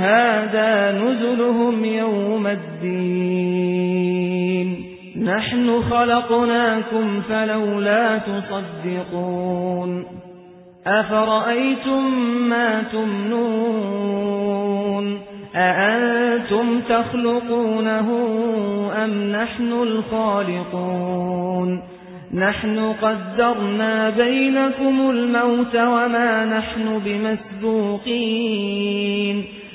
هَذَا نُزُلُهُمْ يَوْمَ الدِّينِ. نَحْنُ خَلَقْنَاكُمْ فَلَوْلَا تُصَدِّقُونَ. أَفَرَأَيْتُم مَّا تُمْنُونَ؟ أَأَنتُمْ تَخْلُقُونَهُ أَمْ نَحْنُ الْخَالِقُونَ؟ نَحْنُ قَدَّرْنَا بَيْنَكُمُ الْمَوْتَ وَمَا نَحْنُ بِمَسْبُوقِينَ.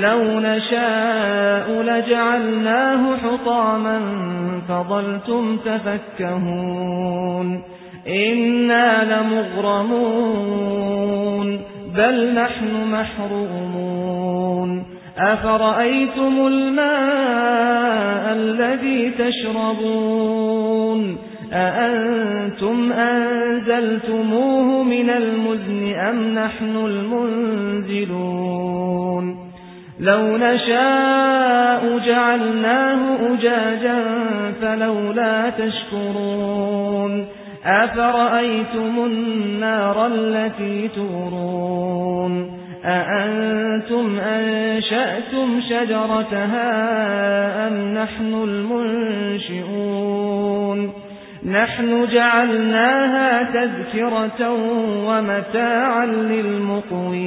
لَوْ نَشَاءُ لَجَعَلْنَاهُ حُطَامًا فَظَلْتُمْ تَفَكَّهُونَ إِنَّا لَمُغْرَمُونَ بَلْ نَحْنُ مَحْرُومُونَ أَفَرَأَيْتُمُ الْمَاءَ الَّذِي تَشْرَبُونَ أَأَنتُمْ أَنزَلْتُمُوهُ مِنَ الْمُزْنِ أَمْ نَحْنُ الْمُنزِلُونَ لَوْ نَشَاءُ جَعَلْنَاهُ أُجَاجًا فَلَوْلَا تَشْكُرُونَ أَفَرَأَيْتُمُ النَّارَ الَّتِي تُورُونَ أَأَنتُمْ أَنشَأْتُمْ شَجَرَتَهَا أَمْ نَحْنُ الْمُنشِئُونَ نَحْنُ جَعَلْنَاهَا تَذْكِرَةً وَمَتَاعًا لِلْمُقْوِينَ